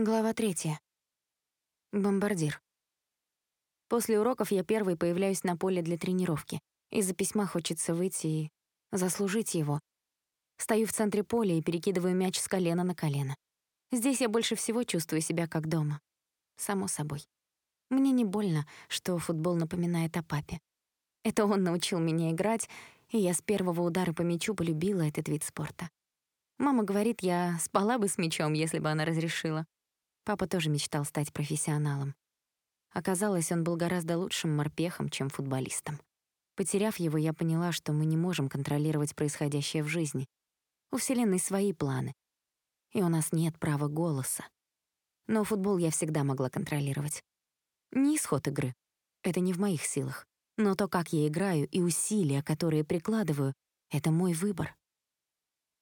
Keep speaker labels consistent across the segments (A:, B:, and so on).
A: Глава третья. Бомбардир. После уроков я первой появляюсь на поле для тренировки. Из-за письма хочется выйти и заслужить его. Стою в центре поля и перекидываю мяч с колена на колено. Здесь я больше всего чувствую себя как дома. Само собой. Мне не больно, что футбол напоминает о папе. Это он научил меня играть, и я с первого удара по мячу полюбила этот вид спорта. Мама говорит, я спала бы с мячом, если бы она разрешила. Папа тоже мечтал стать профессионалом. Оказалось, он был гораздо лучшим морпехом, чем футболистом. Потеряв его, я поняла, что мы не можем контролировать происходящее в жизни. У Вселенной свои планы. И у нас нет права голоса. Но футбол я всегда могла контролировать. Не исход игры. Это не в моих силах. Но то, как я играю, и усилия, которые прикладываю, это мой выбор.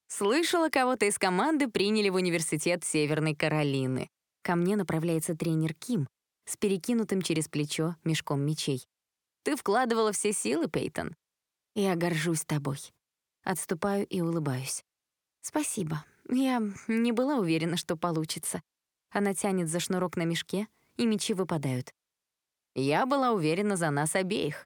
B: Слышала, кого-то из команды приняли в университет Северной Каролины.
A: Ко мне направляется тренер Ким с перекинутым через плечо мешком мечей.
B: «Ты вкладывала все силы, Пейтон».
A: «Я горжусь тобой». Отступаю и улыбаюсь. «Спасибо. Я не была уверена, что получится». Она тянет за шнурок на мешке, и мечи выпадают.
B: «Я была уверена за нас обеих».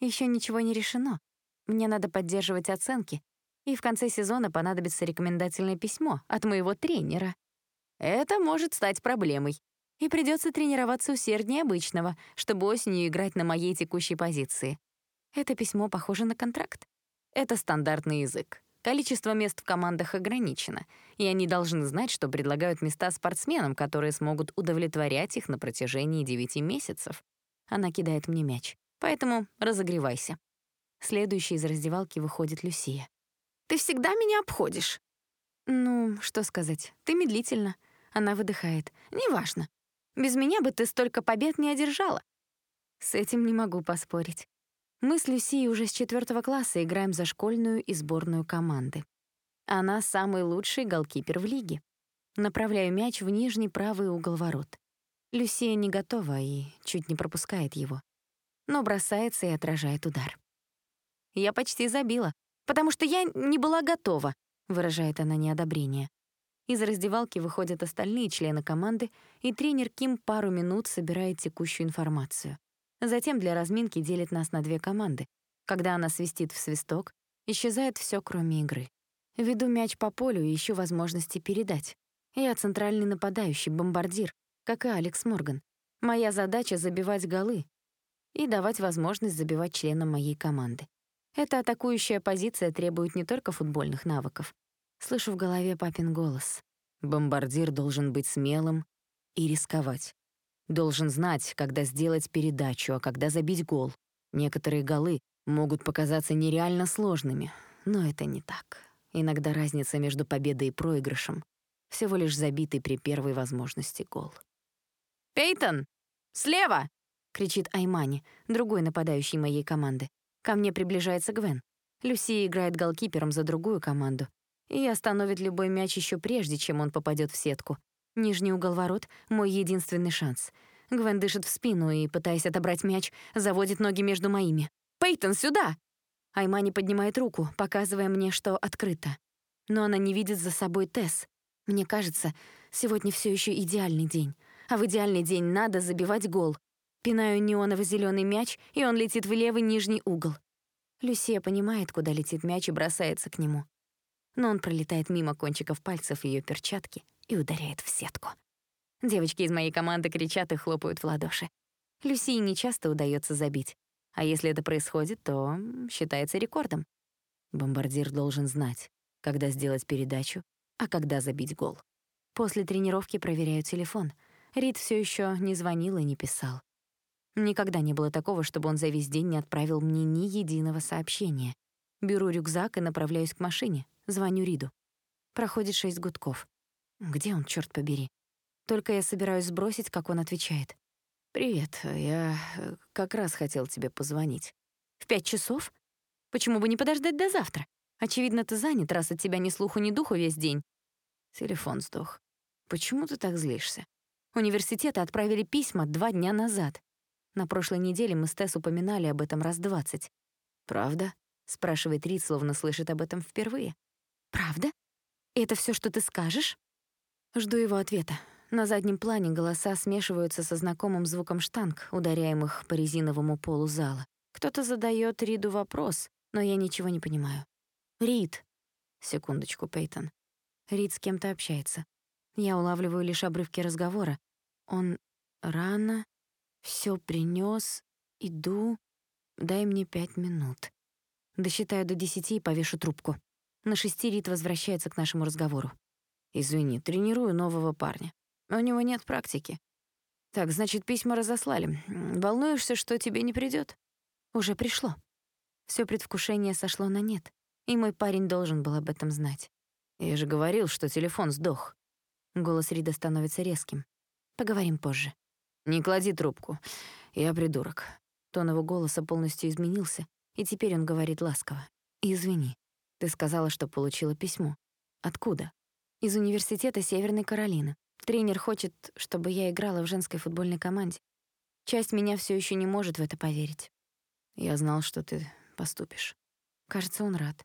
A: Еще ничего не решено. Мне надо поддерживать оценки, и в конце сезона понадобится рекомендательное письмо от моего тренера.
B: Это может стать проблемой. И придется тренироваться усерднее обычного, чтобы осенью играть на моей текущей позиции.
A: Это письмо похоже на контракт.
B: Это стандартный язык. Количество мест в командах ограничено, и они должны знать, что предлагают места спортсменам, которые смогут удовлетворять их на протяжении девяти месяцев.
A: Она кидает мне мяч. Поэтому разогревайся. Следующей из раздевалки выходит Люсия.
B: «Ты всегда меня обходишь».
A: «Ну, что сказать, ты медлительно. Она выдыхает.
B: «Неважно. Без меня бы ты столько побед не одержала».
A: С этим не могу поспорить. Мы с Люсией уже с четвертого класса играем за школьную и сборную команды. Она самый лучший голкипер в лиге. Направляю мяч в нижний правый угол ворот. Люсия не готова и чуть не пропускает его. Но бросается и отражает удар.
B: «Я почти забила, потому что я не была готова», — выражает она неодобрение.
A: Из раздевалки выходят остальные члены команды, и тренер Ким пару минут собирает текущую информацию. Затем для разминки делит нас на две команды. Когда она свистит в свисток, исчезает все, кроме игры. Веду мяч по полю и ищу возможности передать. Я центральный нападающий, бомбардир, как и Алекс Морган. Моя задача — забивать голы и давать возможность забивать членам моей команды. Эта атакующая позиция требует не только футбольных навыков, Слышу в голове папин голос.
C: Бомбардир должен быть смелым и рисковать. Должен знать, когда сделать передачу, а когда забить гол. Некоторые голы могут показаться нереально сложными, но это не так. Иногда разница между победой и проигрышем всего лишь забитый при первой возможности гол.
B: «Пейтон! Слева!»
A: — кричит Аймани, другой нападающий моей команды. Ко мне приближается Гвен. Люси играет голкипером за другую команду, и остановит любой мяч еще прежде, чем он попадет в сетку. Нижний угол ворот — мой единственный шанс. Гвен дышит в спину и, пытаясь отобрать мяч, заводит ноги между моими.
B: «Пейтон, сюда!»
A: Аймани поднимает руку, показывая мне, что открыто. Но она не видит за собой Тесс. Мне кажется, сегодня все еще идеальный день. А в идеальный день надо забивать гол. Пинаю неоново зеленый мяч, и он летит в левый нижний угол. Люсия понимает, куда летит мяч и бросается к нему но он пролетает мимо кончиков пальцев ее перчатки и ударяет в сетку. Девочки из моей команды кричат и хлопают в ладоши. Люсии не часто удается забить, а если это происходит, то считается рекордом. Бомбардир должен знать, когда сделать передачу, а когда забить гол. После тренировки проверяю телефон. Рид все еще не звонил и не писал. Никогда не было такого, чтобы он за весь день не отправил мне ни единого сообщения. Беру рюкзак и направляюсь к машине, Звоню Риду. Проходит шесть гудков. Где он, черт побери? Только я собираюсь сбросить, как он отвечает.
C: «Привет, я э, как раз хотел тебе позвонить».
A: «В пять часов? Почему бы не подождать до завтра? Очевидно, ты занят, раз от тебя ни слуху, ни духу весь день».
C: Телефон сдох. «Почему ты так злишься?»
A: Университеты отправили письма два дня назад. На прошлой неделе мы с Тесс упоминали об этом раз двадцать.
C: «Правда?» — спрашивает Рид, словно слышит об этом впервые.
A: «Правда? Это все, что ты скажешь?» Жду его ответа, На заднем плане голоса смешиваются со знакомым звуком штанг, ударяемых по резиновому полу зала. Кто-то задает Риду вопрос, но я ничего не понимаю. «Рид!» Секундочку, Пейтон. Рид с кем-то общается. Я улавливаю лишь обрывки разговора. Он рано, все принес, иду, дай мне пять минут. Досчитаю до десяти и повешу трубку. На шести Рид возвращается к нашему разговору. Извини, тренирую нового парня. У него нет практики. Так, значит, письма разослали. Волнуешься, что тебе не придёт? Уже пришло. Всё предвкушение сошло на нет, и мой парень должен был об этом знать. Я же говорил, что телефон сдох. Голос Рида становится резким. Поговорим позже. Не клади трубку. Я придурок. Тон его голоса полностью изменился, и теперь он говорит ласково. Извини. Ты сказала, что получила письмо. Откуда? Из университета Северной Каролины. Тренер хочет, чтобы я играла в женской футбольной команде. Часть меня все еще не может в это поверить. Я знал, что ты поступишь. Кажется, он рад.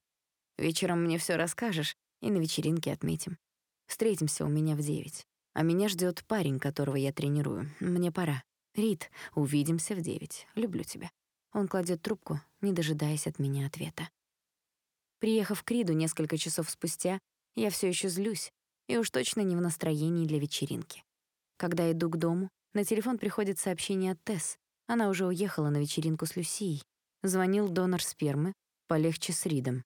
A: Вечером мне все расскажешь, и на вечеринке отметим. Встретимся у меня в девять. А меня ждет парень, которого я тренирую. Мне пора. Рид, увидимся в девять. Люблю тебя. Он кладет трубку, не дожидаясь от меня ответа. Приехав к Риду несколько часов спустя, я все еще злюсь, и уж точно не в настроении для вечеринки. Когда иду к дому, на телефон приходит сообщение от Тесс. Она уже уехала на вечеринку с Люсией. Звонил донор спермы, полегче с Ридом.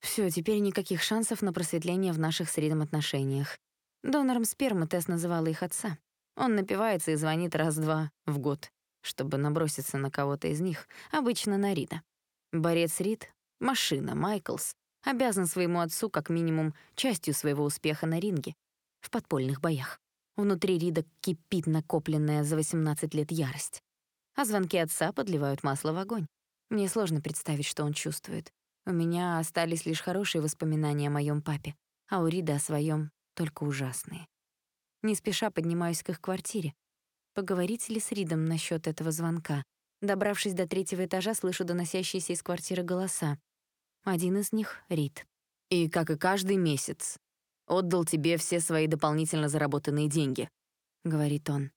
A: Все, теперь никаких шансов на просветление в наших с Ридом отношениях. Донором спермы Тесс называла их отца. Он напивается и звонит раз-два в год, чтобы наброситься на кого-то из них, обычно на Рида. Борец Рид, машина Майклс, обязан своему отцу как минимум частью своего успеха на ринге, в подпольных боях. Внутри Рида кипит накопленная за 18 лет ярость. А звонки отца подливают масло в огонь. Мне сложно представить, что он чувствует. У меня остались лишь хорошие воспоминания о моем папе, а у Рида о своем только ужасные. Не спеша поднимаюсь к их квартире. Поговорить ли с Ридом насчет этого звонка? Добравшись до третьего этажа, слышу доносящиеся из квартиры голоса. Один из них — Рид.
C: «И, как и каждый месяц, отдал тебе все свои дополнительно заработанные деньги», — говорит он.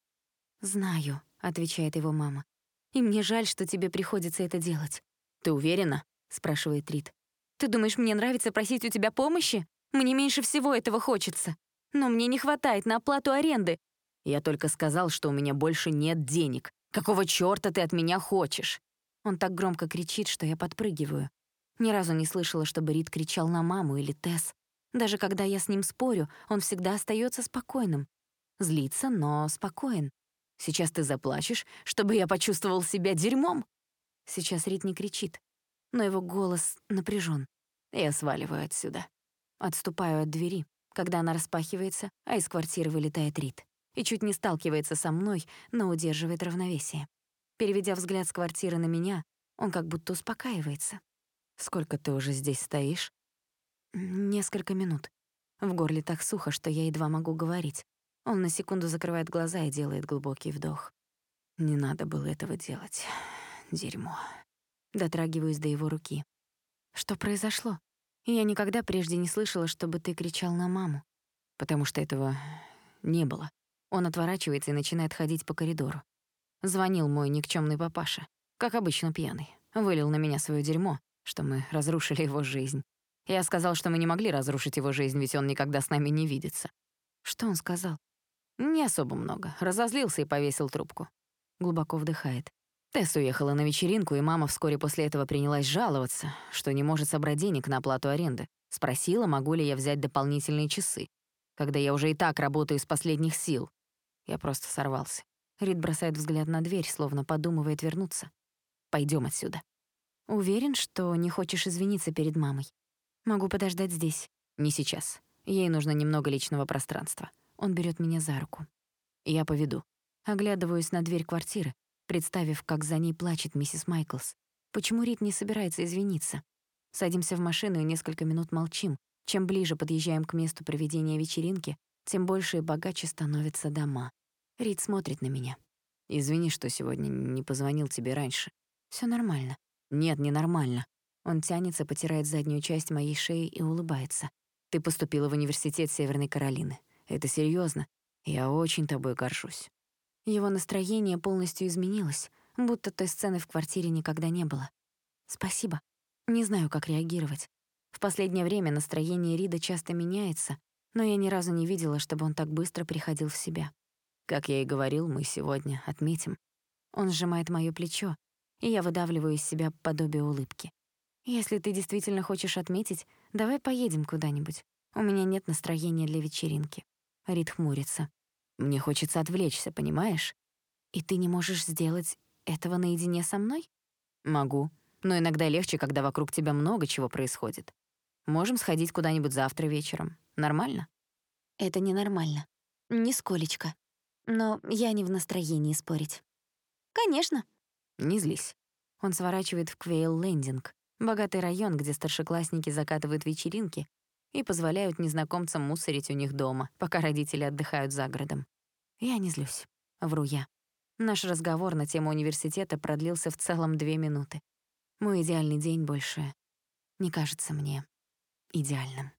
A: «Знаю», — отвечает его мама. «И мне жаль, что тебе приходится это делать».
C: «Ты уверена?» — спрашивает Рид.
A: «Ты думаешь, мне нравится просить у тебя помощи? Мне меньше всего этого хочется. Но мне не хватает на оплату аренды».
C: «Я только сказал, что у меня больше нет денег. Какого чёрта ты от меня хочешь?»
A: Он так громко кричит, что я подпрыгиваю. Ни разу не слышала, чтобы Рид кричал на маму или Тесс. Даже когда я с ним спорю, он всегда остается спокойным. Злится, но спокоен. Сейчас ты заплачешь, чтобы я почувствовал себя дерьмом. Сейчас Рид не кричит, но его голос напряжен. Я сваливаю отсюда. Отступаю от двери, когда она распахивается, а из квартиры вылетает Рид. И чуть не сталкивается со мной, но удерживает равновесие. Переведя взгляд с квартиры на меня, он как будто успокаивается.
C: Сколько ты уже здесь стоишь?
A: Несколько минут. В горле так сухо, что я едва могу говорить. Он на секунду закрывает глаза и делает глубокий вдох.
C: Не надо было этого делать. Дерьмо.
A: Дотрагиваюсь до его руки. Что произошло? Я никогда прежде не слышала, чтобы ты кричал на маму.
C: Потому что этого не было.
A: Он отворачивается и начинает ходить по коридору. Звонил мой никчемный папаша, как обычно пьяный. Вылил на меня свое дерьмо, что мы разрушили его жизнь. Я сказал, что мы не могли разрушить его жизнь, ведь он никогда с нами не видится. Что он сказал? Не особо много. Разозлился и повесил трубку. Глубоко вдыхает. Тесс уехала на вечеринку, и мама вскоре после этого принялась жаловаться, что не может собрать денег на оплату аренды. Спросила, могу ли я взять дополнительные часы, когда я уже и так работаю из последних сил. Я просто сорвался. Рид бросает взгляд на дверь, словно подумывает вернуться. Пойдем отсюда. Уверен, что не хочешь извиниться перед мамой. Могу подождать здесь. Не сейчас. Ей нужно немного личного пространства. Он берет меня за руку. Я поведу. Оглядываюсь на дверь квартиры, представив, как за ней плачет миссис Майклс. Почему Рид не собирается извиниться? Садимся в машину и несколько минут молчим. Чем ближе подъезжаем к месту проведения вечеринки, тем больше и богаче становятся дома. Рид смотрит на меня.
C: «Извини, что сегодня не позвонил тебе раньше».
A: Все нормально.
C: «Нет, ненормально».
A: Он тянется, потирает заднюю часть моей шеи и улыбается.
C: «Ты поступила в университет Северной Каролины. Это серьезно. Я очень тобой горжусь.
A: Его настроение полностью изменилось, будто той сцены в квартире никогда не было. Спасибо. Не знаю, как реагировать. В последнее время настроение Рида часто меняется, но я ни разу не видела, чтобы он так быстро приходил в себя.
C: Как я и говорил, мы сегодня отметим.
A: Он сжимает моё плечо, и я выдавливаю из себя подобие улыбки. Если ты действительно хочешь отметить, давай поедем куда-нибудь. У меня нет настроения для вечеринки. Рид хмурится.
C: Мне хочется отвлечься, понимаешь?
A: И ты не можешь сделать этого наедине со мной?
C: Могу, но иногда легче, когда вокруг тебя много чего происходит. Можем сходить куда-нибудь завтра вечером. Нормально?
A: Это ненормально. Нисколечко. Но я не в настроении спорить. Конечно.
C: Не злись.
A: Он сворачивает в Квейл-Лендинг, богатый район, где старшеклассники закатывают вечеринки и позволяют незнакомцам мусорить у них дома, пока родители отдыхают за городом. Я не злюсь. Вру я. Наш разговор на тему университета продлился в целом две минуты. Мой идеальный день больше не кажется мне идеальным.